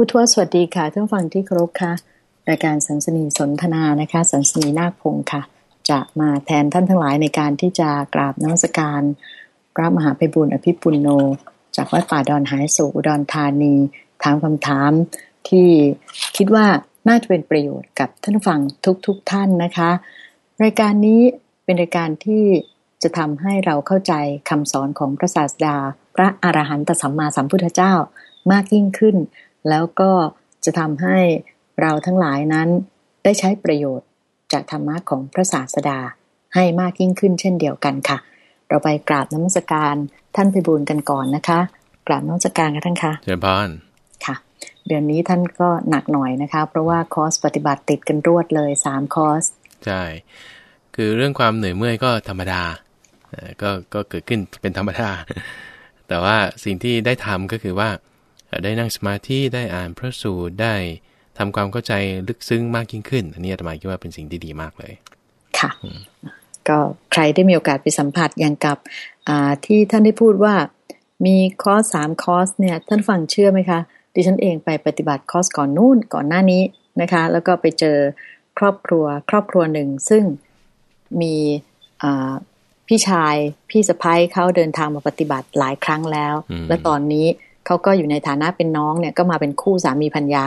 ผู้ทวสวัสดีค่ะท่านฟังที่เคารพค่ะ รายการสันสนีสนทนานะคะสันสนีนาคพงค่ะ จะมาแทนท่านทั้งหลายในการที่จะกราบนมัสการพระมหาไพบุญอภิปุณโน จากวัดป่าดอนหายสุอุดรธานี ถามคำถามที่คิดว่าน่าจะเป็นประโยชน์กับท่านฟังทุกๆทท่านนะคะ รายการนี้เป็นรายการที่จะทำให้เราเข้าใจคำสอนของพระศาสดา พระอรหันตสัมมาสัมพุทธเจ้ามากยิ่งขึ้น แล้วก็จะทำให้เราทั้งหลายนั้นได้ใช้ประโยชน์จากธรรมะของพระศาสดาให้มากยิ่งขึ้นเช่นเดียวกันค่ะ เราไปกราบน้ำมศการท่านไปบูญกันก่อนนะคะ กราบน้ำมศการกันท่านคะเจริญพรค่ะ เดือนนี้ท่านก็หนักหน่อยนะคะ เพราะว่าคอร์สปฏิบัติติดกันรวดเลยสามคอร์สใช่คือเรื่องความเหนื่อยเมื่อยก็ธรรมดาก็ก็เกิดขึ้นเป็นธรรมดาแต่ว่าสิ่งที่ได้ทำก็คือว่า ได้นั่งสมาธิได้อ่านพระสูตรได้ทำความเข้าใจลึกซึ้งมากยิ่งขึ้น อันนี้อาตมาคิดว่าเป็นสิ่งที่ดีมากเลย ค่ะ ก็ใครได้มีโอกาสไปสัมผัสอย่างกับที่ท่านได้พูดว่ามีคอร์สสามคอร์สเนี่ย ท่านฟังเชื่อไหมคะ ดิฉันเองไปปฏิบัติคอร์สก่อนนู่นก่อนหน้านี้นะคะ แล้วก็ไปเจอครอบครัวครอบครัวหนึ่ง ซึ่งมีพี่ชายพี่สะพ้ายเขาเดินทางมาปฏิบัติหลายครั้งแล้ว และตอนนี้ เขาก็อยู่ในฐานะเป็นน้องเนี่ยก็มาเป็นคู่สามีพัญญา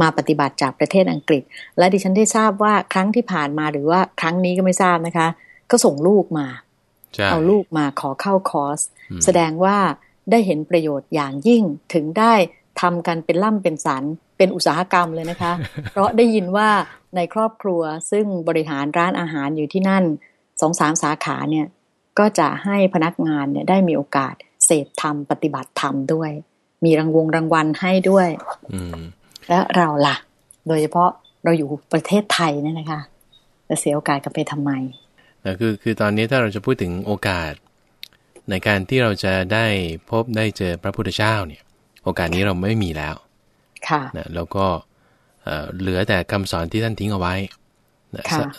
มาปฏิบัติจากประเทศอังกฤษ และดิฉันได้ทราบว่าครั้งที่ผ่านมาหรือว่าครั้งนี้ก็ไม่ทราบนะคะ ก็ส่งลูกมาเอาลูกมาขอเข้าคอร์ส แสดงว่าได้เห็นประโยชน์อย่างยิ่งถึงได้ทำกันเป็นล่ำเป็นสันเป็นอุตสาหกรรมเลยนะคะ เพราะได้ยินว่าในครอบครัวซึ่งบริหารร้านอาหารอยู่ที่นั่นสองสามสาขาเนี่ยก็จะให้พนักงานเนี่ยได้มีโอกาสเสพธรรมปฏิบัติธรรมด้วย มีรางวงรางวัลให้ด้วยและเราล่ะ โดยเฉพาะเราอยู่ประเทศไทยเนี่ยนะคะจะเสียโอกาสกันไปทำไมนะคือคือตอนนี้ถ้าเราจะพูดถึงโอกาส ในการที่เราจะได้พบได้เจอพระพุทธเจ้าเนี่ย โอกาสนี้เราไม่มีแล้ว ค่ะนะแล้วก็เหลือแต่คำสอนที่ท่านทิ้งเอาไว้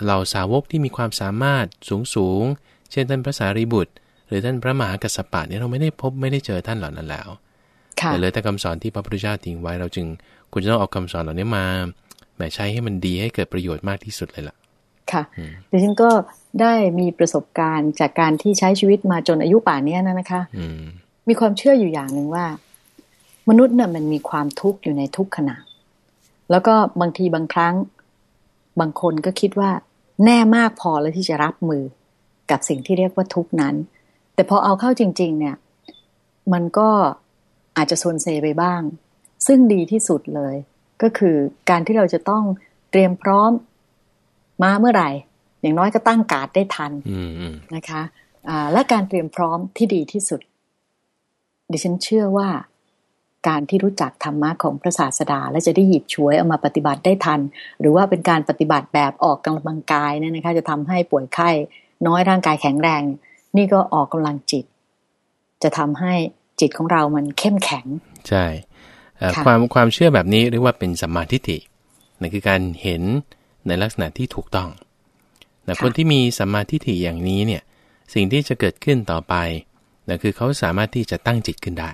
เราสาวกที่มีความสามารถสูงสูง เช่นท่านพระสารีบุตร หรือท่านพระมหากัสสปะเนี่ยเราไม่ได้พบไม่ได้เจอท่านเหล่านั้นแล้ว แต่เลยแต่คำสอนที่พระพุทธเจ้าทิ้งไว้เราจึงคุณจะต้องเอาคำสอนเหล่านี้มาแหมใช้ให้มันดีให้เกิดประโยชน์มากที่สุดเลยล่ะ ค่ะดิฉันก็ได้มีประสบการณ์จากการที่ใช้ชีวิตมาจนอายุป่านนี้นะนะคะมีความเชื่ออยู่อย่างหนึ่งว่า มนุษย์เนี่ยมันมีความทุกข์อยู่ในทุกขณะ แล้วก็บางทีบางครั้ง บางคนก็คิดว่า แน่มากพอแล้วที่จะรับมือกับสิ่งที่เรียกว่าทุกนั้น แต่พอเอาเข้าจริง ๆ เนี่ย มันก็ อาจจะส่วนเซไปบ้าง ซึ่งดีที่สุดเลย ก็คือการที่เราจะต้องเตรียมพร้อมมาเมื่อไหร่ อย่างน้อยก็ตั้งการ์ดได้ทันนะคะะและการเตรียมพร้อมที่ดีที่สุด ดิฉันเชื่อว่าการที่รู้จักธรรมะของพระศาสดา และจะได้หยิบฉวยเอามาปฏิบัติได้ทัน หรือว่าเป็นการปฏิบัติแบบออกกำลังกายเนี่ยนะคะ จะทำให้ป่วยไข้ น้อยร่างกายแข็งแรง นี่ก็ออกกำลังจิต จะทำให้ จิตของเรามันเข้มแข็ง ใช่ความความเชื่อแบบนี้เรียกว่าเป็นสัมมาทิฏฐินั่นคือการเห็นในลักษณะที่ถูกต้องแต่คนที่มีสัมมาทิฏฐิอย่างนี้เนี่ยสิ่งที่จะเกิดขึ้นต่อไปนั่นคือเขาสามารถที่จะตั้งจิตขึ้นได้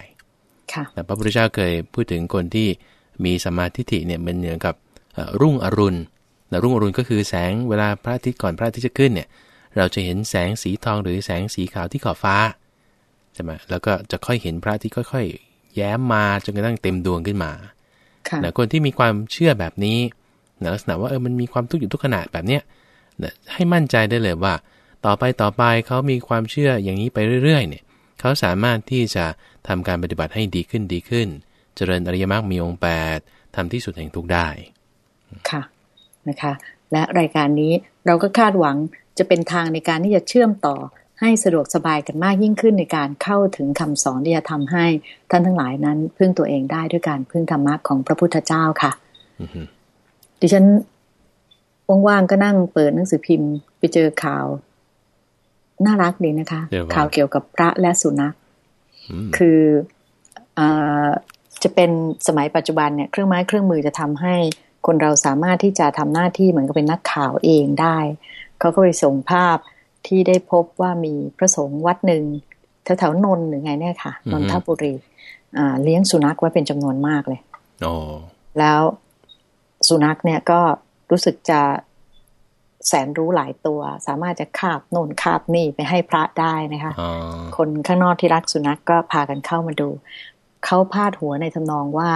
แต่พระพุทธเจ้าเคยพูดถึงคนที่มีสัมมาทิฏฐิเนี่ยมันเหมือนกับรุ่งอรุณแต่รุ่งอรุณก็คือแสงเวลาพระอาทิตย์ก่อนพระอาทิตย์จะขึ้นเนี่ยเราจะเห็นแสงสีทองหรือแสงสีขาวที่ขอบฟ้า ใช่ไหมแล้วก็จะค่อยเห็นพระที่ค่อยๆ แย้มมาจนกระทั่งเต็มดวงขึ้นมานะคนที่มีความเชื่อแบบนี้นะลักษณะว่าเออมันมีความทุกข์อยู่ทุกขณะแบบเนี้ยนะให้มั่นใจได้เลยว่า ต่อไปต่อไปเขามีความเชื่ออย่างนี้ไปเรื่อยๆ เนี่ยเขาสามารถที่จะทำการปฏิบัติให้ดีขึ้นดีขึ้น เจริญอริยมรรคมีองค์แปดทำที่สุดแห่งทุกได้ค่ะนะคะ และรายการนี้เราก็คาดหวังจะเป็นทางในการที่จะเชื่อมต่อ ให้สะดวกสบายกันมากยิ่งขึ้นในการเข้าถึงคำสอนที่จะทำให้ท่านทั้งหลายนั้น พึ่งตัวเองได้ด้วยการพึ่งธรรมะของพระพุทธเจ้าค่ะดิฉันว่างๆก็นั่งเปิดหนังสือพิมพ์ ไปเจอข่าว น่ารักดีนะคะ ข่าวเกี่ยวกับพระและสุนัข คืออจะเป็นสมัยปัจจุบันเนี่ยเครื่องไม้เครื่องมือจะทำให้คนเราสามารถที่จะทำหน้าที่เหมือนกับเป็นนักข่าวเองได้ เขาก็ไปส่งภาพ ที่ได้พบว่ามีพระสงฆ์วัดหนึ่งแถวๆนนหรือไงเนี่ยค่ะนนทบุรีเลี้ยงสุนัขไว้เป็นจำนวนมากเลยแล้วสุนัขเนี่ยก็รู้สึกจะแสนรู้หลายตัว สามารถจะคาบโน่นคาบนี่ไปให้พระได้นะคะ คนข้างนอกที่รักสุนัขกก็พากันเข้ามาดู เขาพาดหัวในทำนองว่า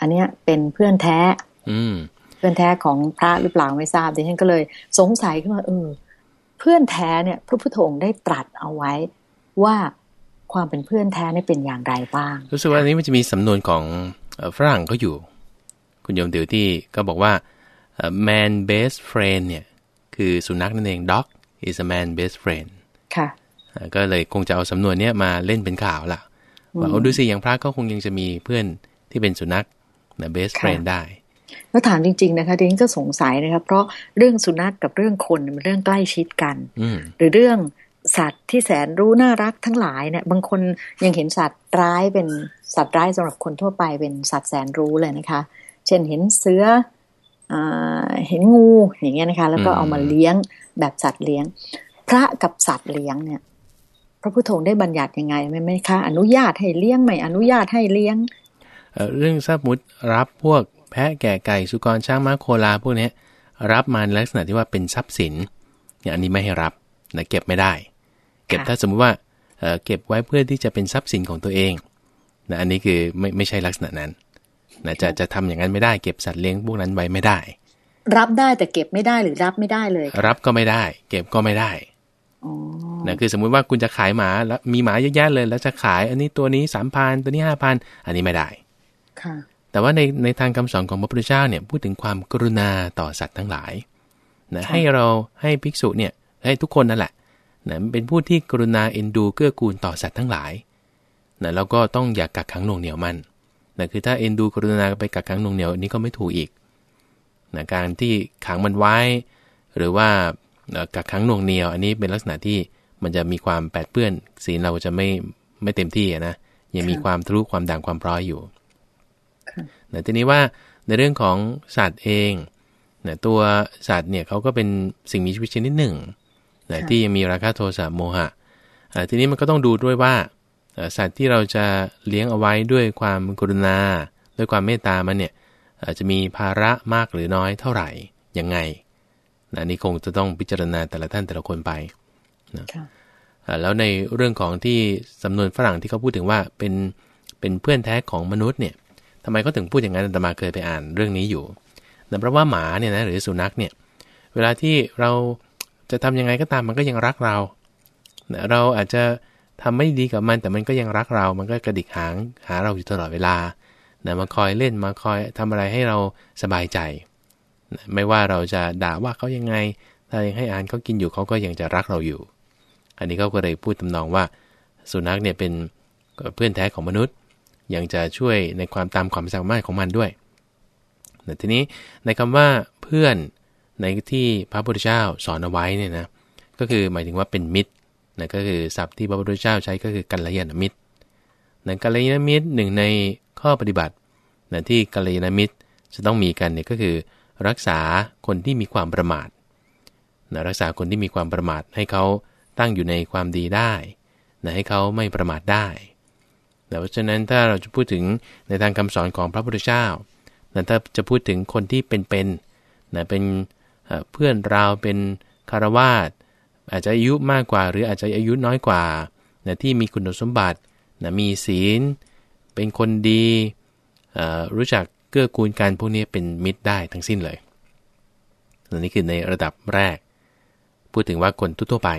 อันเนี้ยเป็นเพื่อนแท้ อืเพื่อนแท้ของพระหรือเปล่าไม่ทราบดิฉันก็เลยสงสัยขึ้นมาเออ เพื่อนแท้เนี่ยพระพุทธองค์ได้ตรัสเอาไว้ว่าความเป็นเพื่อนแท้นี่เป็นอย่างไรบ้าง รู้สึกว่าอันนี้มันจะมีสำนวนของฝรั่งก็อยู่ คุณโยมเดี๋ยวที่ก็บอกว่า man best friend เนี่ย คือสุนัขนั่นเอง dog is a man best friend ค่ะ ก็เลยคงจะเอาสำนวนนี้มาเล่นเป็นข่าวละว่าเอาดูสิอย่างพระก็คงยังจะมีเพื่อนที่เป็นสุนัขนะ best friend ได้ แล้วถามจริง ๆ นะคะดิฉันก็สงสัยนะครับเพราะเรื่องสุนัขกกับเรื่องคนเป็นเรื่องใกล้ชิดกัน หรือเรื่องสัตว์ที่แสนรู้น่ารักทั้งหลายเนี่ยบางคนยังเห็นสัตว์ร้ายเป็นสัตว์ร้ายสำหรับคนทั่วไปเป็นสัตว์แสนรู้เลยนะคะ เช่นเห็นเสืออเห็นงูอย่างเงี้ยนะคะ แล้วก็เอามาเลี้ยงแบบสัตว์เลี้ยง พระกับสัตว์เลี้ยงเนี่ย พระพุทโธได้บัญญัติยังไงไหมไหมคะ อนุญาตให้เลี้ยงไหมอนุญาตให้เลี้ยงเรื่องสมุติรับพวก แพะแก่ไก่สุกรช้างม้าโคลาพวกนี้รับมาในลักษณะที่ว่าเป็นทรัพย์สินอย่างอันนี้ไม่ให้รับนะเก็บไม่ได้ เก็บถ้าสมมุติว่าเก็บไว้เพื่อที่จะเป็นทรัพย์สินของตัวเองนะอันนี้คือไม่ไม่ใช่ลักษณะนั้นนะจะจะทำอย่างนั้นไม่ได้เก็บสัตว์เลี้ยงพวกนั้นไว้ไม่ได้ รับได้แต่เก็บไม่ได้หรือรับไม่ได้เลย รับก็ไม่ได้ เก็บก็ไม่ได้นะคือสมมุติว่าคุณจะขายหมาแล้วมีหมาเยอะแยะเลย แล้วจะขาย อันนี้ตัวนี้สามพันตัวนี้ห้าพันอันนี้ไม่ได้ ค่ะ แต่ว่าในในทางคำสอนของพระพุทธเจ้าเนี่ยพูดถึงความกรุณาต่อสัตว์ทั้งหลายนะให้เราให้ภิกษุเนี่ยให้ทุกคนนั่นแหละนะเป็นผู้ที่กรุณาเอ็นดูเกื้อกูลต่อสัตว์ทั้งหลายนะแล้วก็ต้องอย่ากกักขังหน่วงเหนียวมันนะคือถ้าเอ็นดูกรุณาไปกักขังหน่วงเหนียวอันนี้ก็ไม่ถูกอีกนะการที่ขังมันไว้ หรือว่ากักขังหน่วงเหนียว อันนี้เป็นลักษณะที่มันจะมีความแปดเปื้อนศีลเราจะไม่ไม่เต็มที่นะยังมีความทะลุความด่างความพร้อยอยู่ นะทีนี้ว่าในเรื่องของสัตว์เองนะตัวสัตว์เนี่ยเขาก็เป็นสิ่งมีชีวิตชนิดหนึ่งนะที่ยังมีราคะโทสะโมหะทีนี้มันก็ต้องดูด้วยว่าสัตว์ที่เราจะเลี้ยงเอาไว้ด้วยความกรุณา ด้วยความเมตตามันเนี่ยจะมีภาระมากหรือน้อยเท่าไหร่ยังไงนะนี่คงจะต้องพิจารณาแต่ละท่านแต่ละคนไปนะแล้วในเรื่องของที่สำนวนฝรั่งที่เขาพูดถึงว่าเป็นเป็นเพื่อนแท้ของมนุษย์เนี่ย ทำไมเขาถึงพูดอย่างนั้นอาตมาเคยไปอ่านเรื่องนี้อยู่แต่เพราะว่าหมาเนี่ยนะหรือสุนัขเนี่ย เวลาที่เราจะทำยังไงก็ตามมันก็ยังรักเราเราอาจจะทำไม่ดีกับมันแต่มันก็ยังรักเรา มันก็กระดิกหางหาเราอยู่ตลอดเวลานะมาคอยเล่นมาคอยทำอะไรให้เราสบายใจนะไม่ว่าเราจะด่าว่าเขายังไง ถ้ายังให้อ่านเขากินอยู่เขาก็ยังจะรักเราอยู่ อันนี้เขาก็เลยพูดตำนองว่า สุนัขเนี่ยเป็นเพื่อนแท้ของมนุษย์ ยังจะช่วยในความตามความสามารถของมันด้วยแต่ทีนี้ในคำว่าเพื่อนในที่พระพุทธเจ้าสอนเอาไว้เนี่ยนะก็คือหมายถึงว่าเป็นมิตรนะก็คือศัพท์ที่พระพุทธเจ้าใช้ก็คือกัลยาณมิตรนะกัลยาณมิตรหนึ่งในข้อปฏิบัตินะที่กัลยาณมิตรจะต้องมีกันเนี่ยก็คือ รักษาคนที่มีความประมาทนะรักษาคนที่มีความประมาทให้เขาตั้งอยู่ในความดีได้นะให้เขาไม่ประมาทได้ เพราะฉะนั้นถ้าเราจะพูดถึงในทางคำสอนของพระพุทธเจ้านะถ้าจะพูดถึงคนที่เป็นๆนะเป็นเพื่อนเราเป็นคารวาสอาจจะอายุมากกว่า หรืออาจจะอายุน้อยกว่านะที่มีคุณสมบัตินะมีศีล เป็นคนดีรู้จักเกื้อกูลกันพวกนี้เป็นมิตรได้ทั้งสิ้นเลยนี่คือในระดับแรก พูดถึงว่าคนทั่วไป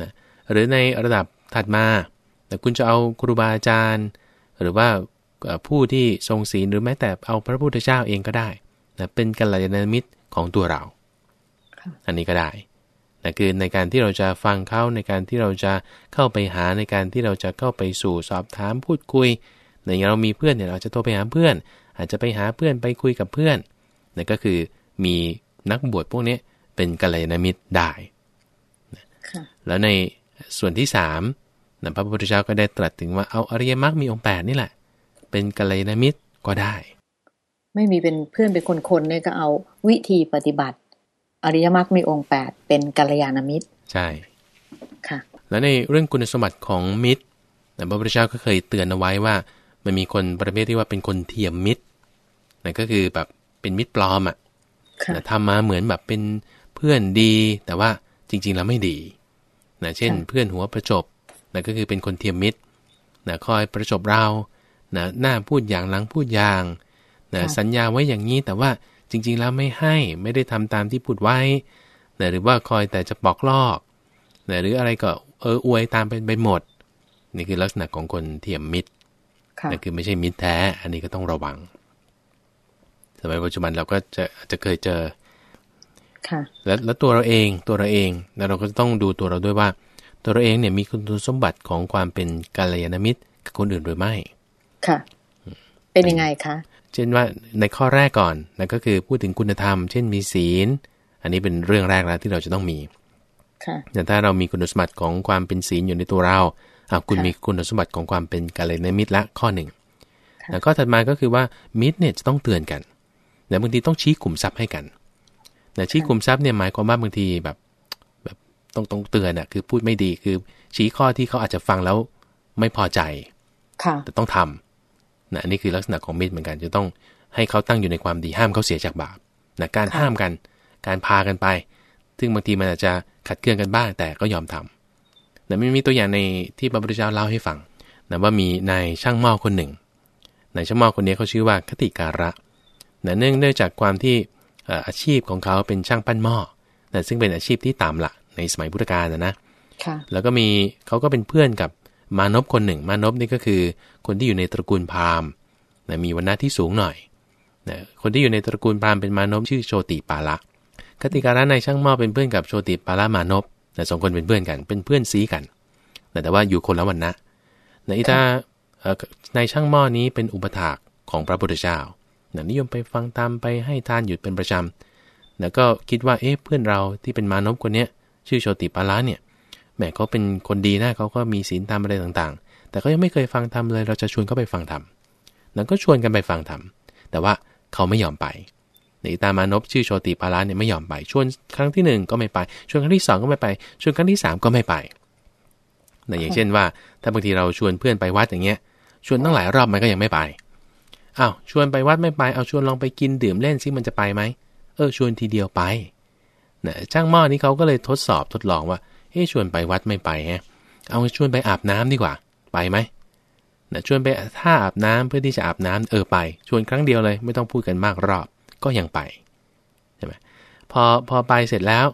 นะหรือในระดับถัดมา แต่คุณจะเอาครูบาอาจารย์ หรือว่าผู้ที่ทรงศีลหรือแม้แต่เอาพระพุทธเจ้าเองก็ได้นะเป็นกัลยาณมิตรของตัวเรา อันนี้ก็ได้นะคือในการที่เราจะฟังเขาในการที่เราจะเข้าไปหาในการที่เราจะเข้าไปสู่สอบถามพูดคุยในอย่างเรามีเพื่อนเนี่ยเราจะโทรไปหาเพื่อน อาจจะไปหาเพื่อนไปคุยกับเพื่อนนั่นก็คือมีนักบวชพวกนี้เป็นกัลยาณมิตรได้แล้วในส่วนที่สาม นะพระพุทธเจ้าก็ได้ตรัสถึงว่าเอาอริยมรรคมีองค์แปดนี่แหละ เป็นกัลยาณมิตรก็ได้ ไม่มีเป็นเพื่อนเป็นคนๆเนี่ยก็เอาวิธีปฏิบัติ อริยมรรคมีองค์แปดเป็นกัลยาณมิตร ใช่ค่ะแล้วในเรื่องคุณสมบัติของมิตรพระพุทธเจ้าก็เคยเตือนเอาไว้ว่า มันมีคนประเภทที่ว่าเป็นคนเทียมมิตรนั่นก็คือแบบเป็นมิตรปลอมอะทำมาเหมือนแบบเป็นเพื่อนดี แต่ว่าจริง ๆ แล้วไม่ดีนะเช่น เพื่อนหัวประจบ นั่นก็คือเป็นคนเทียมมิตรนะคอยประจบเรานะหน้าพูดอย่างหลังพูดอย่างนะสัญญาไว้อย่างนี้แต่ว่าจริง ๆ แล้วไม่ให้ไม่ได้ทำตามที่พูดไว้นะหรือว่าคอยแต่จะปอกลอกนะหรืออะไรก็เอออวยตามเป็นไปหมด นี่คือลักษณะของคนเทียมมิตรนั่นคือไม่ใช่มิตรแท้ อันนี้ก็ต้องระวังสมัยปัจจุบันเราก็จะจะเคยเจอแล้วแล้วตัวเราเองตัวเราเองแล้วเราก็ต้องดูตัวเราด้วยว่า ตัวเราเองเนี่ยมีคุณสมบัติของความเป็นกาลยานมิตรกับคนอื่นหรือไม่ ค่ะ เป็นยังไงคะ เช่นว่าในข้อแรกก่อนนั่นก็คือพูดถึงคุณธรรม เช่นมีศีล อันนี้เป็นเรื่องแรกแล้วที่เราจะต้องมี ค่ะแต่ถ้าเรามีคุณสมบัติของความเป็นศีลอยู่ในตัวเราอาคุณมีคุณสมบัติของความเป็นกาลยานมิตรละข้อหนึ่งแล้วก็ถัดมาก็คือว่ามิตรเนี่ยจะต้องเตือนกันแต่บางทีต้องชี้กลุ่มทรัพย์ให้กันแต่ชี้กลุ่มทรัพย์เนี่ยหมายความว่าบางทีแบบแบบ ต้องต้องเตือนอะคือพูดไม่ดีคือ ชี้ข้อที่เขาอาจจะฟังแล้วไม่พอใจแต่ต้องทำนะอันนี้คือลักษณะของมิตรเหมือนกัน จะต้องให้เขาตั้งอยู่ในความดีห้ามเขาเสียจากบาปนะการห้ามกัน การพากันไป ซึ่งบางทีมันอาจจะขัดเคืองกันบ้างแต่ก็ยอมทำแต่ไม่มีตัวอย่างในที่พระพุทธเจ้าเล่าให้ฟังนะว่ามีนายช่างหม้อคนหนึ่งนายช่างหม้อคนนี้เขาชื่อว่าคติการะนะเนื่องด้วยจากความที่อาชีพของเขาเป็นช่างปั้นหม้อนะซึ่งเป็นอาชีพที่ต่ำละ ในสมัยพุทธกาลนะนะแล้วก็มีเขาก็เป็นเพื่อนกับมานพคนหนึ่ง มานพนี่ก็คือ คนที่อยู่ในตระกูลพราหมณ์นะมีวันณะที่สูงหน่อยนะคนที่อยู่ในตระกูลพราหมณ์เป็นมานพชื่อโชติปาละคติการะในช่างหม้อเป็นเพื่อนกับโชติปาละมานพนะสองคนเป็นเพื่อนกัน เป็นเพื่อนซีกันนะแต่ว่าอยู่คนละวันนะในอิตาในช่างหม้อนี้เป็นอุปถากของพระพุทธเจ้านะนิยมไปฟังตามไปให้ทานหยุดเป็นประจำแล้วก็คิดว่าเอ๊ะเพื่อนเราที่เป็นมานพคนเนี้ย ชื่อโชติปาละเนี่ยแหมเขาเป็นคนดีนะเขาก็มีศีลธรรมอะไรต่างๆ แต่ก็ยังไม่เคยฟังธรรมเลย เราจะชวนเขาไปฟังธรรมแล้วก็ชวนกันไปฟังธรรมแต่ว่าเขาไม่ยอมไปในตามานพชื่อโชติปาละเนี่ยไม่ยอมไป ชวนครั้งที่ 1 ก็ไม่ไป ชวนครั้งที่ 2 ก็ไม่ไป ชวนครั้งที่ 3 ก็ไม่ไปแต่อย่างเช่นว่า ถ้าบางทีเราชวนเพื่อนไปวัดอย่างเงี้ย ชวนตั้งหลายรอบมันก็ยังไม่ไปอ้าวชวนไปวัดไม่ไป เอาชวนลองไปกินดื่มเล่นซิมันจะไปไหม เออชวนทีเดียวไป นะช่างหม้อนี้เขาก็เลยทดสอบทดลองว่าเฮ้ชวนไปวัดไม่ไปฮะเอาชวนไปอาบน้ำดีกว่า ไปไหมนะชวนไปท่าอาบน้ำเพื่อที่จะอาบน้ำเออไป ชวนครั้งเดียวเลย ไม่ต้องพูดกันมากรอบก็ยังไปใช่ไหมพอพอไปเสร็จแล้ว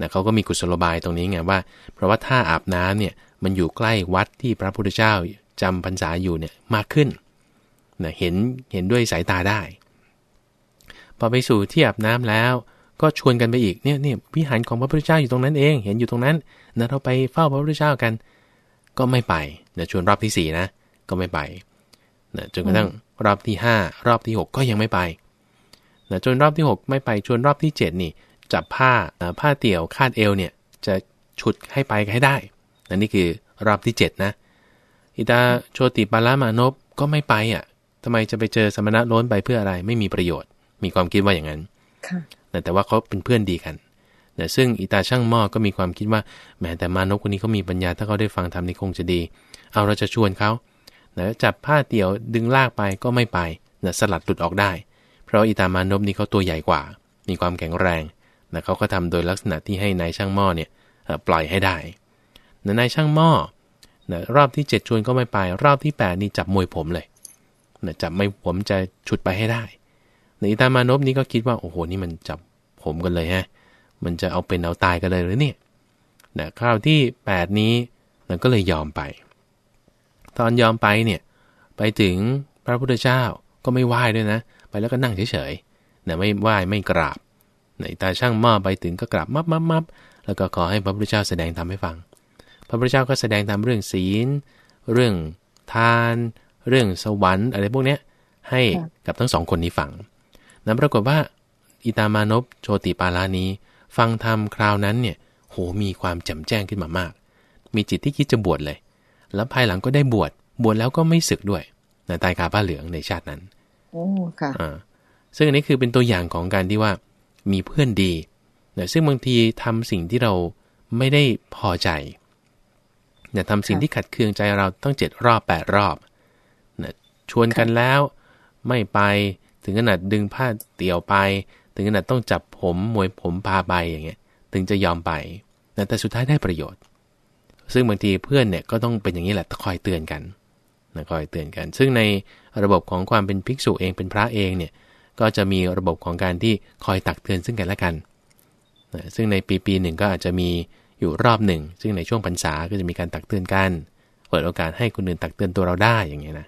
นะเขาก็มีกุศโลบายตรงนี้ไงว่า เพราะว่าท่าอาบน้ำเนี่ยมันอยู่ใกล้วัดที่พระพุทธเจ้าจำพรรษาอยู่เนี่ยมากขึ้นนะเห็นเห็นด้วยสายตาได้ พอไปสู่ที่อาบน้ำแล้ว ก็ชวนกันไปอีกเนี่ยเนี่ยวิหารของพระพุทธเจ้าอยู่ตรงนั้นเอง เห็นอยู่ตรงนั้นนะเราไปเฝ้าพระพุทธเจ้ากัน ก็ไม่ไปนะชวนรอบที่สี่นะก็ไม่ไปนะจนกระทั่งรอบที่ห้ารอบที่หกก็ยังไม่ไปนะจนรอบที่หกไม่ไปชวนรอบที่เจ็ดนี่ จับผ้าผ้าเตี่ยวคาดเอวเนี่ยจะฉุดให้ไปให้ได้นนี่คือรอบที่เจ็ดนะอิตาโชติปารามานพก็ไม่ไปอะทำไมจะไปเจอสมณะล้นไปเพื่ออะไรไม่มีประโยชน์ มีความคิดว่าอย่างนั้น แต่ว่าเขาเป็นเพื่อนดีกันแต่ซึ่งอิตาช่างหม้อก็มีความคิดว่าแม้แต่มานพคนนี้เขามีปัญญาถ้าเขาได้ฟังธรรมนี่คงจะดี เอาเราจะชวนเขาแต่จับผ้าเตี่ยวดึงลากไปก็ไม่ไปนะสลัดหลุดออกได้ เพราะอิตามานพนี้เขาตัวใหญ่กว่า มีความแข็งแรงนะเขาก็ทำโดยลักษณะที่ให้นายช่างหม้อเนี่ยปล่อยให้ได้นายช่างหม้อนะรอบที่ 7 ชวนก็ไม่ไป รอบที่ 8 นี่จับมวยผมเลยนะจับไม่ผมจะฉุดไปให้ได้ในอิตามานพนี้ก็คิดว่าโอ้โหนี่มันจับ ผมกันเลยฮะ มันจะเอาเป็นเอาตายกันเลยหรือเนี่ยนะคราวที่ 8 นี้มันก็เลยยอมไป ตอนยอมไปเนี่ย ไปถึงพระพุทธเจ้าก็ไม่ไหว้ด้วยนะ ไปแล้วก็นั่งเฉยๆนะไม่ไหว้ไม่กราบในตาช่างหม้อไปถึงก็กราบมับมับมับแล้วก็ขอให้พระพุทธเจ้าแสดงธรรมให้ฟัง พระพุทธเจ้าก็แสดงธรรมเรื่องศีล เรื่องทาน เรื่องสวรรค์อะไรพวกนี้ให้กับทั้งสองคนนี้ฟังนั้นปรากฏว่า อิตามานพโชติปาลานี้ ฟังธรรมคราวนั้นเนี่ยโหมีความแจ่มแจ้งขึ้นมามาก มีจิตที่คิดจะบวชเลย แล้วภายหลังก็ได้บวชบวชแล้วก็ไม่ศึกด้วยนตายคาผ้าเหลืองในชาตินั้นโอ้ค่ะอ่าซึ่งอันนี้คือเป็นตัวอย่างของการที่ว่ามีเพื่อนดีนะซึ่งบางทีทำสิ่งที่เราไม่ได้พอใจเนี่ยทำสิ่งที่ขัดเคืองใจเราตั้งเจ็ดรอบแปดรอบชวนกันแล้วไม่ไปถึงขนาดดึงผ้าเตี่ยวไป ถึงขนาดต้องจับผมมวยผมพาไปอย่างเงี้ย ถึงจะยอมไปแต่สุดท้ายได้ประโยชน์ ซึ่งบางทีเพื่อนเนี่ยก็ต้องเป็นอย่างนี้แหละคอยเตือนกันนะคอยเตือนกัน ซึ่งในระบบของความเป็นภิกษุเองเป็นพระเองเนี่ยก็จะมีระบบของการที่คอยตักเตือนซึ่งกันและกันนะซึ่งในปีปีหนึ่งก็อาจจะมีอยู่รอบหนึ่ง ซึ่งในช่วงพรรษาก็จะมีการตักเตือนกัน เปิดโอกาสให้คนอื่นตักเตือนตัวเราได้อย่างเงี้ยนะ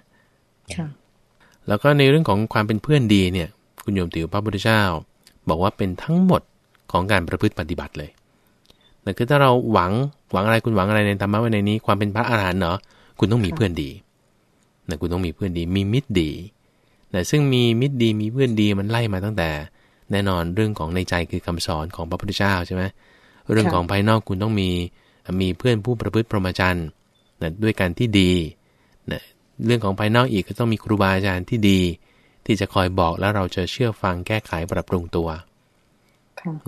แล้วก็ในเรื่องของความเป็นเพื่อนดีเนี่ย คุณโยมติวพระพุทธเจ้า บอกว่าเป็นทั้งหมดของการประพฤติปฏิบัติเลยแต่คือถ้าเราหวังหวังอะไรคุณหวังอะไรในธรรมะวันในนี้ ความเป็นพระอาหารหันต์เนาะคุณต้องมีเพื่อนดีนะคุณต้องมีเพื่อนดี มีมิตรดีนะซึ่งมีมิตรดีมีเพื่อนดีมันไล่มาตั้งแต่ แน่นอนเรื่องของในใจคือคำสอนของพระพุทธเจ้าใช่ไหมเรื่องของภายนอกคุณต้องมีมีเพื่อนผู้ประพฤติพรหมจรรย์นะด้วยการที่ดีนะเรื่องของภายนอกอีกก็ต้องมีครูบาอาจารย์ที่ดี ที่จะคอยบอกแล้วเราจะเชื่อฟังแก้ไขปรับปรุงตัว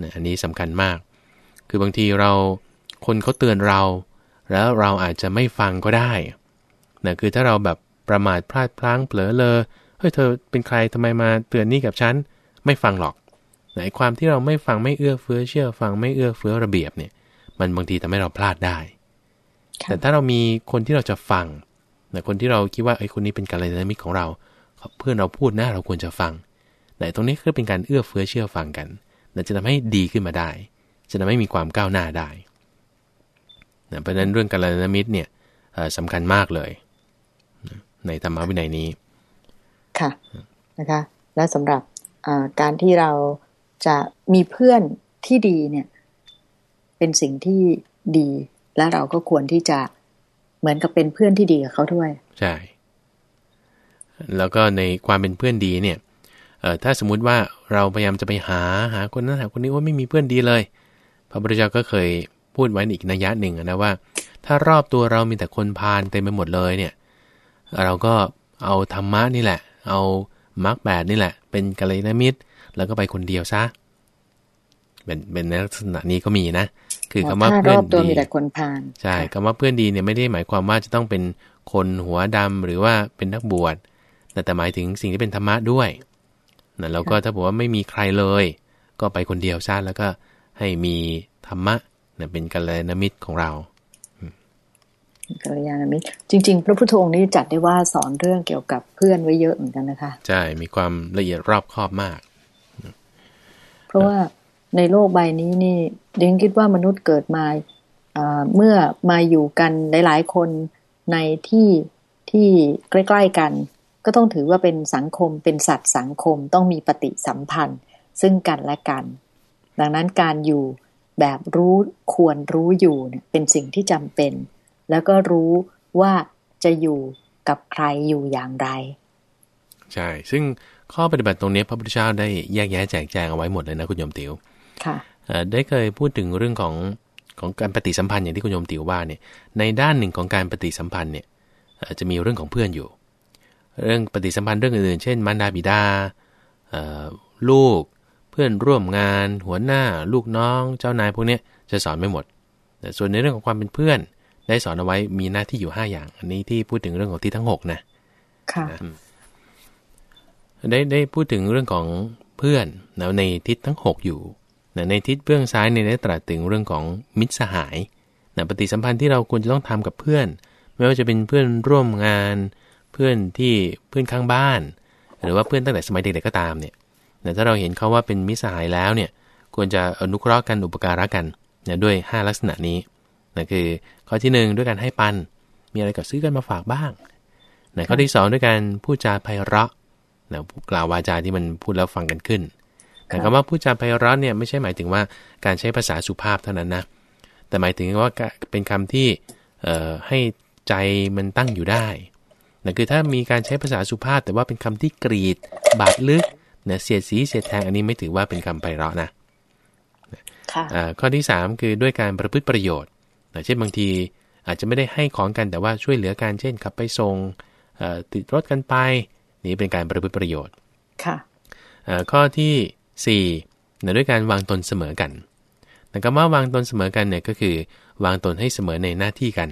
นะอันนี้สำคัญมาก คือบางทีเราคนเขาเตือนเรา แล้วเราอาจจะไม่ฟังก็ได้นะคือถ้าเราแบบประมาทพลาดพลั้งเผลอเลอเฮ้ยเธอเป็นใครทำไมมาเตือนนี่กับฉันไม่ฟังหรอกไหนความที่เราไม่ฟังไม่เอื้อเฟื้อเชื่อฟังไม่เอื้อเฟื้อระเบียบเนี่ย มันบางทีทำให้เราพลาดได้ แต่ถ้าเรามีคนที่เราจะฟังนะคนที่เราคิดว่าไอ้คนนี้เป็นการยานมิตรของเรา เพื่อนเราพูดนะเราควรจะฟังไหนตรงนี้คือเป็นการเอื้อเฟื้อเชื่อฟังกันนะจะทำให้ดีขึ้นมาได้ จะทำให้มีความก้าวหน้าได้นะเพราะนั้นเรื่องการยานมิตรเนี่ยสำคัญมากเลย ในธรรมวินัยนี้ ค่ะนะคะ และสำหรับการที่เราจะมีเพื่อนที่ดีเนี่ย เป็นสิ่งที่ดี และเราก็ควรที่จะเหมือนกับเป็นเพื่อนที่ดีกับเขาด้วย ใช่ แล้วก็ในความเป็นเพื่อนดีเนี่ยถ้าสมมุติว่าเราพยายามจะไปหาหาคนนั้นหาคนนี้ว่าไม่มีเพื่อนดีเลย พระพุทธเจ้าก็เคยพูดไว้อีกนัยยะหนึ่งนะว่า ถ้ารอบตัวเรามีแต่คนพาลเต็มไปหมดเลยเนี่ยเราก็เอาธรรมะนี่แหละ เอามรรคแปดนี่แหละ เป็นกัลยาณมิตร แล้วก็ไปคนเดียวซะเป็นเป็นในลักษณะนี้ก็มีนะ คือคำว่าเพื่อนดีมีแต่คนพาลใช่คำว่าเพื่อนดีเนี่ยไม่ได้หมายความว่าจะต้องเป็นคนหัวดำหรือว่าเป็นนักบวช แต่แต่หมายถึงสิ่งที่เป็นธรรมะด้วยนะแล้วก็ถ้าบอกว่าไม่มีใครเลย ก็ไปคนเดียวซะแล้วก็ให้มีธรรมะนะเป็นกัลยาณมิตรของเรากัลยาณมิตรจริง ๆ พระพุทธองค์นี้จัดได้ว่าสอนเรื่องเกี่ยวกับเพื่อนไว้เยอะเหมือนกันนะคะ ใช่ มีความละเอียดรอบคอบมาก เพราะว่าในโลกใบนี้นี่เดงคิดว่ามนุษย์เกิดมาเมื่อมาอยู่กันหลาย ๆ คนในที่ที่ใกล้ ๆ กัน ก็ต้องถือว่าเป็นสังคมเป็นสัตว์สังคมต้องมีปฏิสัมพันธ์ ซึ่งกันและกัน ดังนั้นการอยู่แบบรู้ควรรู้อยู่เนี่ยเป็นสิ่งที่จำเป็น แล้วก็รู้ว่าจะอยู่กับใครอยู่อย่างไร ใช่ ซึ่งข้อปฏิบัติตรงนี้พระพุทธเจ้าได้แยกแยะแจกแจงเอาไว้หมดเลยนะคุณโยมติวค่ะได้เคยพูดถึงเรื่องของของการปฏิสัมพันธ์อย่างที่คุณโยมติวว่าเนี่ยในด้านหนึ่งของการปฏิสัมพันธ์เนี่ยจะมีเรื่องของเพื่อนอยู่ เรื่องปฏิสัมพันธ์เรื่องอื่นๆ เช่นมารดาบิดาลูกเพื่อนร่วมงาน หัวหน้า ลูกน้อง เจ้านายพวกนี้จะสอนไม่หมด แต่ส่วนในเรื่องของความเป็นเพื่อน ได้สอนเอาไว้มีหน้าที่อยู่ห้าอย่าง อันนี้ที่พูดถึงเรื่องของที่ทั้งหกนะค่ะได้ได้พูดถึงเรื่องของเพื่อนแล้วในทิศทั้งหกอยู่ในทิศเบื้องซ้ายในได้ตรัสถึงเรื่องของมิตรสหายนะปฏิสัมพันธ์ที่เราควรจะต้องทำกับเพื่อน ไม่ว่าจะเป็นเพื่อนร่วมงาน เพื่อนที่เพื่อนข้างบ้าน หรือว่าเพื่อนตั้งแต่สมัยเด็กๆก็ตามเนี่ยถ้าเราเห็นเขาว่าเป็นมิตรสหายแล้วเนี่ยควรจะอนุเคราะห์กันอุปการะกันนะด้วย 5 ลักษณะนี้นะคือข้อที่ 1 ด้วยการให้ปัน มีอะไรก็ซื้อกันมาฝากบ้างนะข้อที่ 2 ด้วยการพูดจาไพเราะนะกล่าววาจาที่มันพูดแล้วฟังกันขึ้นแต่คำว่าพูดจาไพเราะเนี่ยไม่ใช่หมายถึงว่าการใช้ภาษาสุภาพเท่านั้นนะแต่หมายถึงว่าเป็นคำที่ให้ใจมันตั้งอยู่ได้ นะคือถ้ามีการใช้ภาษาสุภาพ แต่ว่าเป็นคำที่กรีด บาดลึกนะเสียดสีเสียดแทงอันนี้ไม่ถือว่าเป็นคำไพเราะนะข้อที่ 3 คือด้วยการประพฤติประโยชน์เช่นบางทีอาจจะไม่ได้ให้ของกันแต่ว่าช่วยเหลือกันเช่นขับไปส่งติดรถกันไป นี่เป็นการประพฤติประโยชน์ค่ะข้อที่4นะด้วยการวางตนเสมอกันแต่คำว่าวางตนเสมอกันเนี่ยก็คือ วางตนให้เสมอในหน้าที่กัน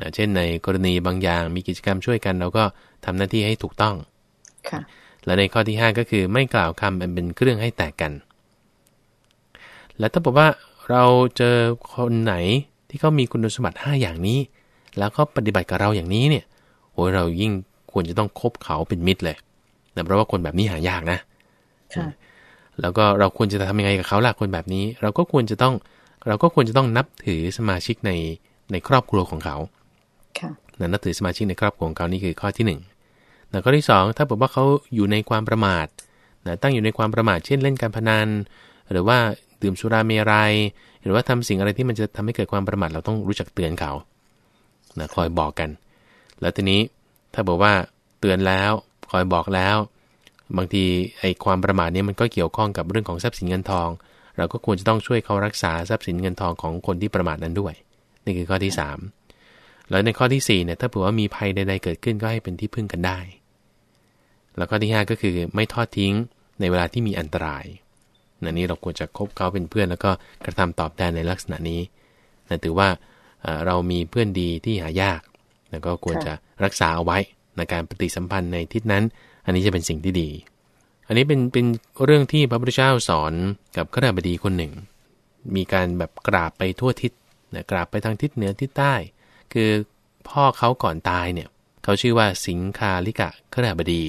นะเช่นในกรณีบางอย่างมีกิจกรรมช่วยกัน เราก็ทำหน้าที่ให้ถูกต้องค่ะและในข้อที่ 5 ก็คือไม่กล่าวคำอันเป็นเครื่องให้แตกกัน และถ้าบอกว่าเราเจอคนไหนที่เขามีคุณสมบัติ 5 อย่างนี้ แล้วเขาปฏิบัติกับเราอย่างนี้เนี่ยโอ้ยเรายิ่งควรจะต้องคบเขาเป็นมิตรเลยนะเพราะว่าคนแบบนี้หายากนะแล้วก็เราควรจะทำยังไงกับเขาล่ะคนแบบนี้ เราก็ควรจะต้อง เราก็ควรจะต้องนับถือสมาชิกในในครอบครัวของเขาค่ะ นับถือสมาชิกในครอบครัวของเขานี่คือข้อที่1นึ่งแล้วข้อที่ 2 ถ้าบอกว่าเขาอยู่ในความประมาทนะตั้งอยู่ในความประมาทเช่นเล่นการพนัน หรือว่าดื่มสุราเมรัยหรือว่าทำสิ่งอะไรที่มันจะทำให้เกิดความประมาทเราต้องรู้จักเตือนเขานะคอยบอกกัน แล้วทีนี้ถ้าบอกว่าเตือนแล้วคอยบอกแล้ว บางทีไอ้ความประมาทนี้มันก็เกี่ยวข้องกับเรื่องของทรัพย์สินเงินทอง เราก็ควรจะต้องช่วยเขารักษาทรัพย์สินเงินทองของคนที่ประมาทนั้นด้วย นี่คือข้อที่3 แล้วในข้อที่4เนี่ยถ้าเผื่อว่ามีภัยใดๆเกิดขึ้นก็ให้เป็นที่พึ่งกันได้ แล้วข้อที่ 5 ก็คือไม่ทอดทิ้งในเวลาที่มีอันตรายนนี่เราควรจะคบเขาเป็นเพื่อน แล้วก็กระทำตอบแทนในลักษณะนี้นะถือว่าเรามีเพื่อนดีที่หายาก แล้วก็ควรจะรักษาเอาไว้ในการปฏิสัมพันธ์ในทิศนั้น อันนี้จะเป็นสิ่งที่ดี อันนี้เป็นเป็นเรื่องที่พระพุทธเจ้าสอนกับข้าราชบดีคนหนึ่ง มีการแบบกราบไปทั่วทิศนะกราบไปทางทิศเหนือทิศใต้ คือพ่อเขาก่อนตายเนี่ยเขาชื่อว่าสิงคาลิกะข้าราชบดี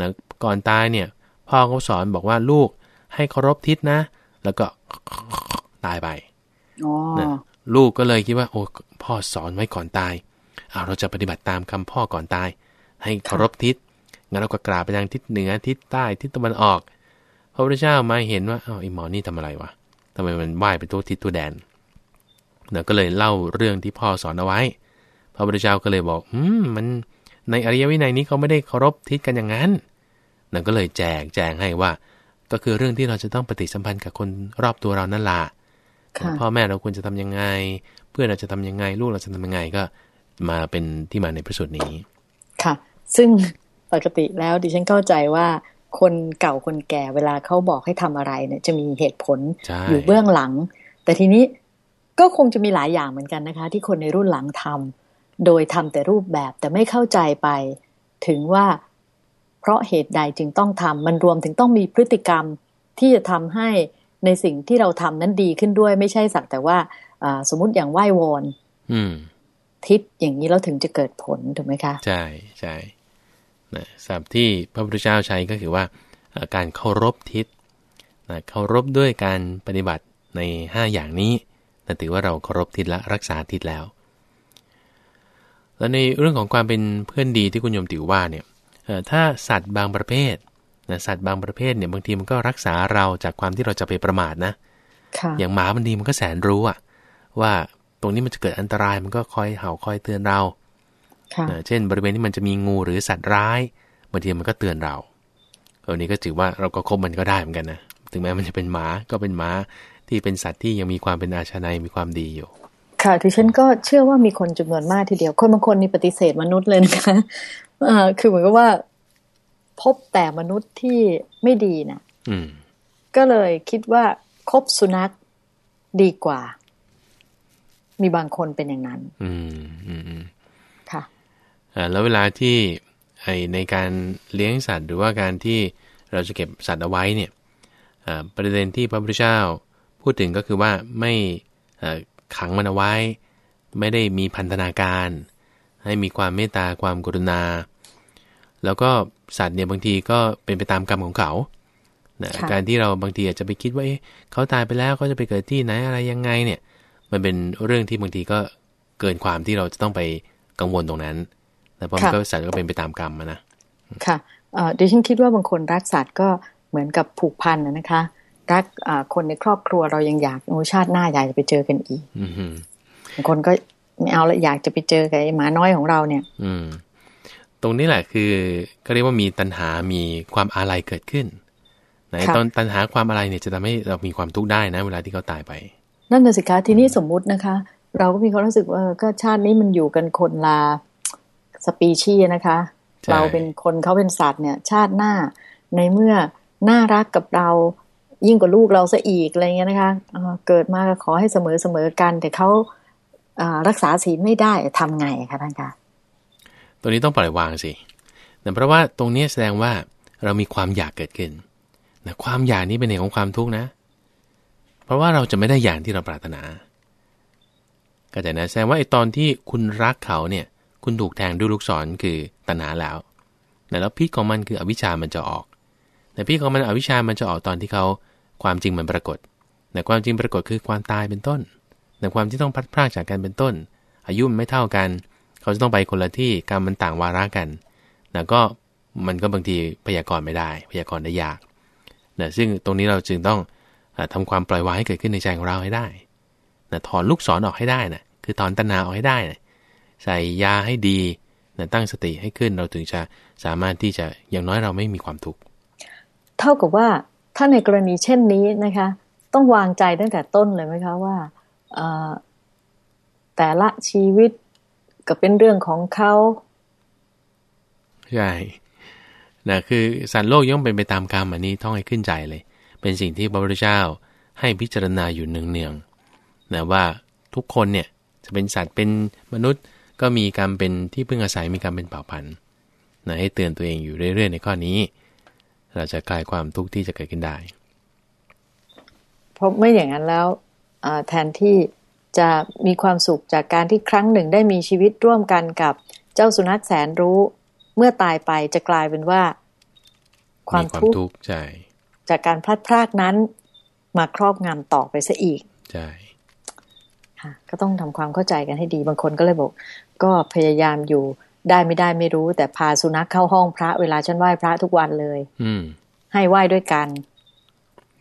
นะก่อนตายเนี่ยพ่อเขาสอนบอกว่าลูกให้เคารพทิศนะ แล้วก็ตายไปนะลูกก็เลยคิดว่า โอ้พ่อสอนไว้ก่อนตายเอาเราจะปฏิบัติตามคำพ่อก่อนตาย ให้เคารพทิศงั้นเราก็กราบไปทางทิศเหนือทิศใต้ทิศตะวันออกพระพุทธเจ้ามาเห็นว่าอ้าวไอ้หมอนี่ทำอะไรวะทำไมมันไหว้ไปทั่วทิศทั่วแดน เดี๋ยวก็เลยเล่าเรื่องที่พ่อสอนเอาไว้ พระพุทธเจ้าก็เลยบอกอืมมันในอริยวินัยนี้เขาไม่ได้เคารพทิศกันอย่างนั้นนั่นก็เลยแจกแจงให้ว่า ก็คือเรื่องที่เราจะต้องปฏิสัมพันธ์กับคนรอบตัวเรานั่นแหละพ่อแม่เราควรจะทํำยังไง เพื่อนเราจะทำยังไง ลูกเราจะทำยังไงก็มาเป็นที่มาในพระสูตรนี้ ค่ะ ซึ่งปกติแล้วดิฉันเข้าใจว่าคนเก่าคนแก่เวลาเขาบอกให้ทำอะไรเนี่ยจะมีเหตุผลอยู่เบื้องหลัง แต่ทีนี้ ก็คงจะมีหลายอย่างเหมือนกันนะคะ ที่คนในรุ่นหลังทำโดยทำแต่รูปแบบแต่ไม่เข้าใจไป ถึงว่าเพราะเหตุใดจึงต้องทำมันรวมถึงต้องมีพฤติกรรมที่จะทำให้ในสิ่งที่เราทำนั้นดีขึ้นด้วย ไม่ใช่สักแต่ว่าสมมติอย่างไหว้วอนทิศอย่างนี้เราถึงจะเกิดผลถูกไหมคะ ใช่ใช่นะสับที่พระพุทธเจ้าใช้ก็คือว่าการเคารพทิศนะเคารพด้วยการปฏิบัติใน 5 อย่างนี้ นะถือว่าเราเคารพทิศและรักษาทิศแล้ว แล้วในเรื่องของความเป็นเพื่อนดีที่คุณโยมติวว่าเนี่ยถ้าสัตว์บางประเภทนะสัตว์บางประเภทเนี่ยบางทีมันก็รักษาเราจากความที่เราจะไปประมาทนะอย่างหมาบางทีมันก็แสนรู้อะว่าตรงนี้มันจะเกิดอันตรายมันก็คอยเห่าคอยเตือนเราเช่น บริเวณที่มันจะมีงูหรือสัตว์ร้ายบางทีมันก็เตือนเราอันนี้ก็ถือว่าเราก็คบมันก็ได้เหมือนกันนะถึงแม้มันจะเป็นหมาก็เป็นหมา ที่เป็นสัตว์ที่ยังมีความเป็นอาชนายมีความดีอยู่ ค่ะที่ฉันก็เชื่อว่ามีคนจำนวนมากทีเดียว คนบางคนนี่ปฏิเสธมนุษย์เลยนะคะอ่าคือเหมือนกับว่า พบแต่มนุษย์ที่ไม่ดีนะอืม ก็เลยคิดว่าคบสุนัขดีกว่า มีบางคนเป็นอย่างนั้น อืมอืมค่ะแล้วเวลาที่ไอในการเลี้ยงสัตว์หรือว่าการที่เราจะเก็บสัตว์เอาไว้เนี่ยประเด็นที่พระพุทธเจ้า พูดถึงก็คือว่าไม่ขังมันเอาไว้ ไม่ได้มีพันธนาการ ให้มีความเมตตาความกรุณา แล้วก็สัตว์เนี่ยบางทีก็เป็นไปตามกรรมของเขาการที่เราบางทีอาจจะไปคิดว่าเอ๊ะเขาตายไปแล้วเขาจะไปเกิดที่ไหนอะไรยังไงเนี่ย มันเป็นเรื่องที่บางทีก็เกินความที่เราจะต้องไปกังวลตรงนั้น แต่พอมันก็สัตว์ก็เป็นไปตามกรรมนะ ค่ะเดี๋ยวฉันคิดว่าบางคนรักสัตว์ก็เหมือนกับผูกพันนะคะ รักคนในครอบครัวเรายังอยากโอชาติหน้าอยากจะไปเจอกันอีกบางคนก็ไม่เอาละอยากจะไปเจอกับไอ้หมาน้อยของเราเนี่ย อืม ตรงนี้แหละคือก็เรียกว่ามีตัณหา มีความอาลัยเกิดขึ้นไหนตอนตัณหาความอะไรเนี่ยจะทำให้เรามีความทุกข์ได้นะ เวลาที่เขาตายไป นั่นน่ะสิคะทีนี้สมมุตินะคะ เราก็มีความรู้สึกว่าก็ชาตินี้มันอยู่กันคนลาสปีชีนะคะ เราเป็นคนเขาเป็นสัตว์เนี่ย ชาติหน้าในเมื่อน่ารักกับเรา ยิ่งกว่าลูกเราซะอีกอะไรเงี้ยนะคะเกิดมาขอให้เสมอเสมอกัน แต่เขารักษาศีลไม่ได้ทำไงคะท่านคะตัวนี้ต้องปล่อยวางสิแต่เพราะว่าตรงนี้แสดงว่าเรามีความอยากเกิดขึ้นนะความอยากนี้เป็นเหตุของความทุกข์นะ เพราะว่าเราจะไม่ได้อย่างที่เราปรารถนาก็จะนะแสดงว่าไอ้ตอนที่คุณรักเขาเนี่ย คุณถูกแทงด้วยลูกศรคือตัณหาแล้วแล้วพิษของมันคืออวิชามันจะออก แต่พิษของมันอวิชามันจะออกตอนที่เขา ความจริงมันปรากฏแต่ความจริงปรากฏคือความตายเป็นต้นแต่ความที่ต้องพัดพรากจากกันเป็นต้น อายุมันไม่เท่ากัน เขาจะต้องไปคนละที่กรรมมันต่างวาระกันแล้วก็มันก็บางทีพยากรณ์ไม่ได้ พยากรณ์ได้ยากนะซึ่งตรงนี้เราจึงต้องทำความปล่อยวางให้เกิดขึ้นในใจของเราให้ได้นะถอนลูกศรอออกให้ได้นะคือถอนตัณหาออกให้ได้นะใส่ยาให้ดีนะตั้งสติให้ขึ้นเราถึงจะสามารถที่จะอย่างน้อยเราไม่มีความทุกข์เท่ากับว่า ถ้าในกรณีเช่นนี้นะคะ ต้องวางใจตั้งแต่ต้นเลยไหมคะว่าแต่ละชีวิตก็เป็นเรื่องของเขาใช่นะคือสัตว์โลกย่อมเป็นไปตามกรรมอันนี้ท่องให้ขึ้นใจเลย เป็นสิ่งที่พระพุทธเจ้าให้พิจารณาอยู่เนืองๆนะว่าทุกคนเนี่ยจะเป็นสัตว์เป็นมนุษย์ก็มีกรรมเป็นที่พึ่งอาศัยมีกรรมเป็นเผ่าพันธุ์นะให้เตือนตัวเองอยู่เรื่อยๆในข้อนี้ เราจะคลายความทุกข์ที่จะเกิดขึ้นได้เพราะไม่อย่างนั้นแล้วแทนที่จะมีความสุขจากการที่ครั้งหนึ่งได้มีชีวิตร่วมกันกับเจ้าสุนัขแสนรู้ เมื่อตายไปจะกลายเป็นว่า ความทุกข์ใจจากการพลัดพรากนั้น มาครอบงำต่อไปซะอีกใช่ค่ะก็ต้องทำความเข้าใจกันให้ดีบางคนก็เลยบอก ก็พยายามอยู่ ได้ไม่ได้ไม่รู้ แต่พาสุนัขเข้าห้องพระเวลาฉันไหว้พระทุกวันเลย อืให้ไหว้ด้วยกัน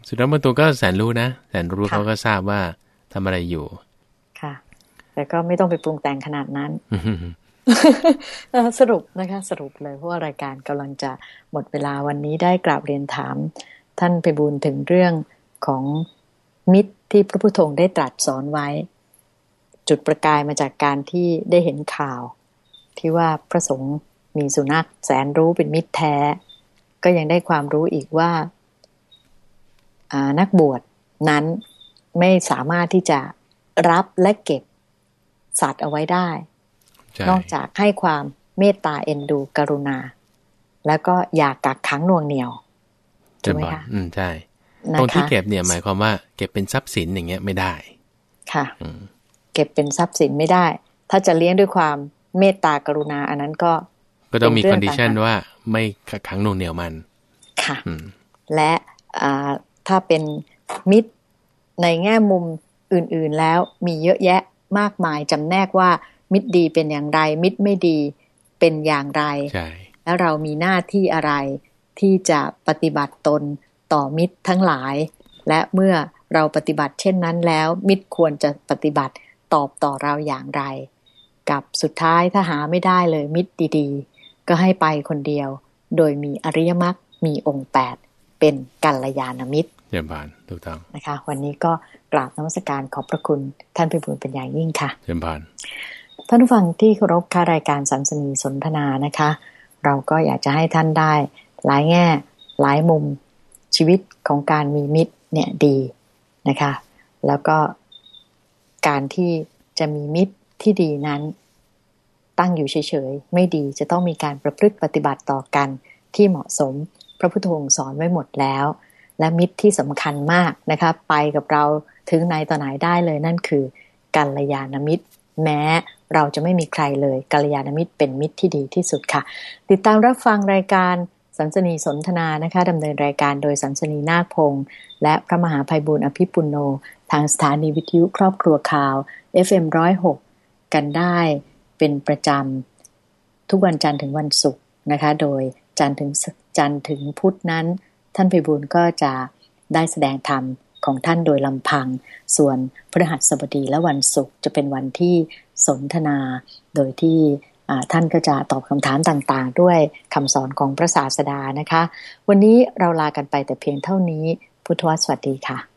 สุนัขบางตัวก็แสนรู้นะแสนรู้เขาก็ทราบว่าทำอะไรอยู่ ค่ะ แต่ก็ไม่ต้องไปปรุงแต่งขนาดนั้นสรุปนะคะ สรุปเลยเพราะว่ารายการกำลังจะหมดเวลาวันนี้ได้กราบเรียนถาม ท่านไปบูลถึงเรื่องของมิตรที่พระพุทโธได้ตรัสสอนไว้ จุดประกายมาจากการที่ได้เห็นข่าว ที่ว่าพระสงฆ์มีสุนัขแสนรู้เป็นมิตรแท้ ก็ยังได้ความรู้อีกว่านักบวชนั้นไม่สามารถที่จะรับและเก็บสัตว์เอาไว้ได้ นอกจากให้ความเมตตาเอ็นดูกรุณา แล้วก็อยากกักขังน่วงเหนียวใช่ไหมคะอืมใช่ตรงที่เก็บเนี่ยหมายความว่าเก็บเป็นทรัพย์สินอย่างเงี้ยไม่ได้ ค่ะเก็บเป็นทรัพย์สินไม่ได้ ถ้าจะเลี้ยงด้วยความ เมตตากรุณา อันนั้นก็ก็ต้องมี condition ว่าไม่กักขังหน่วงเหนี่ยวมัน ค่ะ และถ้าเป็นมิตรในแง่มุมอื่น ๆ แล้วมีเยอะแยะมากมายจำแนกว่ามิตรดีเป็นอย่างไร มิตรไม่ดีเป็นอย่างไร แล้วเรามีหน้าที่อะไรที่จะปฏิบัติตนต่อมิตรทั้งหลาย และเมื่อเราปฏิบัติเช่นนั้นแล้ว มิตรควรจะปฏิบัติตอบต่อเราอย่างไร กับสุดท้ายถ้าหาไม่ได้เลยมิตรดีๆ ก็ให้ไปคนเดียว โดยมีอริยมรรคมีองค์แปดเป็นกัลยาณมิตรเยี่ยมบานถูกต้องนะคะ วันนี้ก็กราบนมัสการขอบพระคุณท่านพิบูลเป็นอย่างยิ่งค่ะเยี่ยมบานท่านผู้ฟังที่เคารพค่ะรายการสัมสนีสนทนานะคะ เราก็อยากจะให้ท่านได้ หลายแง่ หลายมุมชีวิตของการมีมิตรเนี่ยดีนะคะ แล้วก็การที่จะมีมิตรที่ดีนั้น ตั้งอยู่เฉยๆ ไม่ดีจะต้องมีการประพฤติปฏิบัติต่อกันที่เหมาะสม พระพุทธองค์สอนไว้หมดแล้ว และมิตรที่สำคัญมากนะคะไปกับเราถึงไหนต่อไหนได้เลยนั่นคือกัลยาณมิตร แม้เราจะไม่มีใครเลยกัลยาณมิตรเป็นมิตรที่ดีที่สุดค่ะ ติดตามรับฟังรายการสันสนีสนทนานะคะดำเนินรายการโดยสันสนีนาคพงศ์และพระมหาภัยบุญอภิปุโน ทางสถานีวิทยุครอบครัวข่าว FM106 กันได้ เป็นประจำทุกวันจันทร์ถึงวันศุกร์นะคะ โดยจันทร์ถึงจันทร์ถึงพุธนั้น ท่านภัยบุญก็จะได้แสดงธรรมของท่านโดยลำพัง ส่วนพฤหัสบดีและวันศุกร์จะเป็นวันที่สนทนา โดยที่ท่านก็จะตอบคำถามต่างๆ ด้วยคำสอนของพระศาสดานะคะ วันนี้เราลากันไปแต่เพียงเท่านี้ พุทธวสวัสดีค่ะ